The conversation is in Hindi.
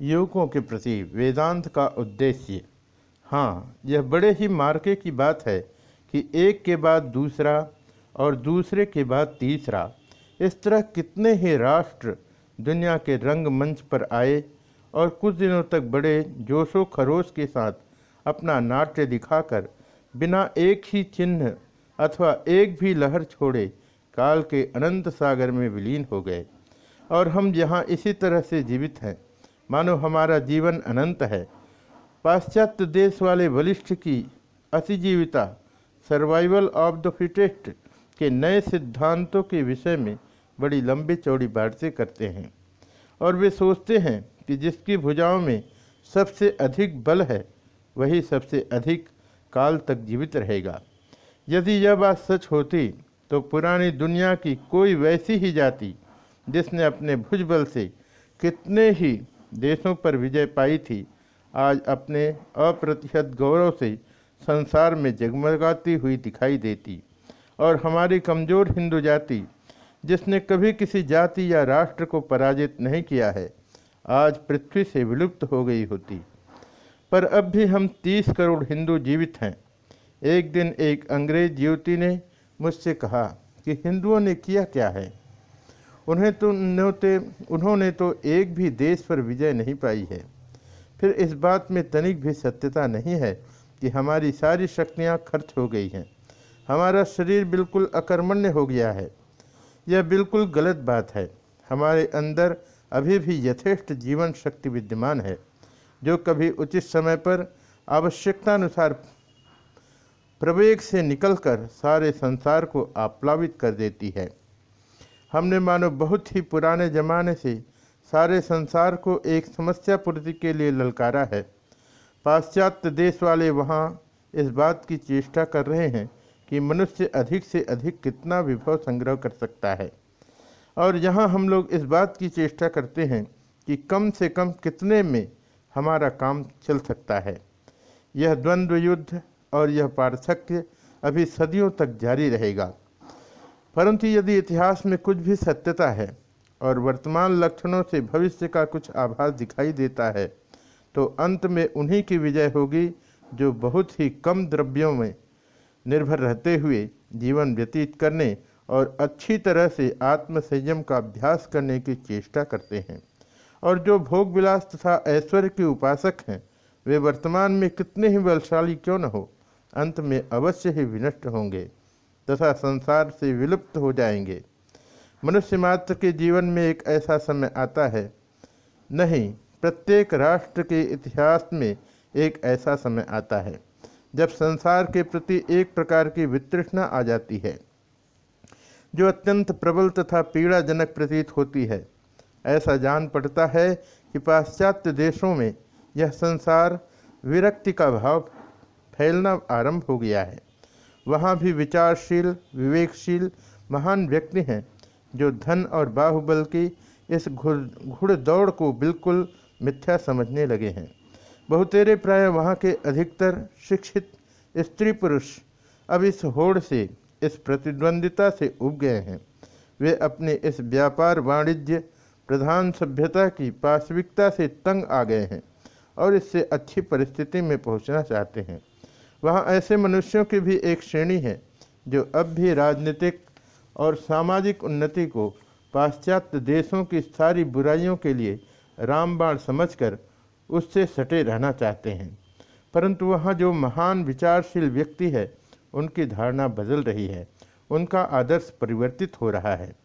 युवकों के प्रति वेदांत का उद्देश्य। हाँ यह बड़े ही मार्के की बात है कि एक के बाद दूसरा और दूसरे के बाद तीसरा। इस तरह कितने ही राष्ट्र दुनिया के रंगमंच पर आए और कुछ दिनों तक बड़े जोशो खरोश के साथ अपना नाट्य दिखाकर बिना एक ही चिन्ह अथवा एक भी लहर छोड़े काल के अनंत सागर में विलीन हो गए। और हम यहाँ इसी तरह से जीवित हैं। मानो हमारा जीवन अनंत है। पाश्चात्य देश वाले वरिष्ठ की अतिजीविता सर्वाइवल ऑफ़ द फिटेस्ट के नए सिद्धांतों के विषय में बड़ी लंबी चौड़ी बातें करते हैं। और वे सोचते हैं कि जिसकी भुजाओं में सबसे अधिक बल है, वही सबसे अधिक काल तक जीवित रहेगा। यदि यह बात सच होती तो पुरानी दुनिया की कोई वैसी ही जाति, जिसने अपने भुजबल से कितने ही देशों पर विजय पाई थी। आज अपने अप्रतिशत गौरव से संसार में जगमगाती हुई दिखाई देती। और हमारी कमज़ोर हिंदू जाति, जिसने कभी किसी जाति या राष्ट्र को पराजित नहीं किया है, आज पृथ्वी से विलुप्त हो गई होती। पर अब भी हम तीस करोड़ हिंदू जीवित हैं। एक दिन एक अंग्रेज़ युवती ने मुझसे कहा कि हिंदुओं ने किया क्या है? उन्हें तो नोते उन्होंने तो एक भी देश पर विजय नहीं पाई है। फिर इस बात में तनिक भी सत्यता नहीं है कि हमारी सारी शक्तियाँ खर्च हो गई हैं। हमारा शरीर बिल्कुल अकर्मण्य हो गया है। यह बिल्कुल गलत बात है। हमारे अंदर अभी भी यथेष्ट जीवन शक्ति विद्यमान है, जो कभी उचित समय पर आवश्यकतानुसार प्रवेग से निकलकर सारे संसार को आप्लावित कर देती है। हमने मानो बहुत ही पुराने जमाने से सारे संसार को एक समस्या पूर्ति के लिए ललकारा है। पाश्चात्य देश वाले वहाँ इस बात की चेष्टा कर रहे हैं कि मनुष्य अधिक से अधिक कितना विभव संग्रह कर सकता है। और यहाँ हम लोग इस बात की चेष्टा करते हैं कि कम से कम कितने में हमारा काम चल सकता है। यह द्वंद्व युद्ध और यह पार्थक्य अभी सदियों तक जारी रहेगा। परंतु यदि इतिहास में कुछ भी सत्यता है और वर्तमान लक्षणों से भविष्य का कुछ आभास दिखाई देता है तो अंत में उन्हीं की विजय होगी जो बहुत ही कम द्रव्यों में निर्भर रहते हुए जीवन व्यतीत करने और अच्छी तरह से आत्मसंयम का अभ्यास करने की चेष्टा करते हैं। और जो भोग विलास तथा ऐश्वर्य के उपासक हैं, वे वर्तमान में कितने ही बलशाली क्यों न हो, अंत में अवश्य ही विनष्ट होंगे। तथा संसार से विलुप्त हो जाएँगे। मनुष्य मात्र के जीवन में एक ऐसा समय आता है। नहीं, प्रत्येक राष्ट्र के इतिहास में एक ऐसा समय आता है, जब संसार के प्रति एक प्रकार की वितृष्णा आ जाती है, जो अत्यंत प्रबल तथा पीड़ाजनक प्रतीत होती है। ऐसा जान पड़ता है कि पाश्चात्य देशों में यह संसार विरक्ति का भाव फैलना आरंभ हो गया है। वहाँ भी विचारशील, विवेकशील, महान व्यक्ति हैं, जो धन और बाहुबल की इस घुड़ घुड़ दौड़ को बिल्कुल मिथ्या समझने लगे हैं। बहुतेरे प्राय वहाँ के अधिकतर शिक्षित स्त्री पुरुष अब इस होड़ से, इस प्रतिद्वंदिता से उब गए हैं। वे अपने इस व्यापार वाणिज्य, प्रधान सभ्यता की पाश्विकता से तंग आ गए हैं और इससे अच्छी परिस्थिति में पहुँचना चाहते हैं। वहाँ ऐसे मनुष्यों की भी एक श्रेणी है, जो अब भी राजनीतिक और सामाजिक उन्नति को पाश्चात्य देशों की सारी बुराइयों के लिए रामबाण समझकर उससे सटे रहना चाहते हैं। परंतु वहाँ जो महान विचारशील व्यक्ति है, उनकी धारणा बदल रही है। उनका आदर्श परिवर्तित हो रहा है।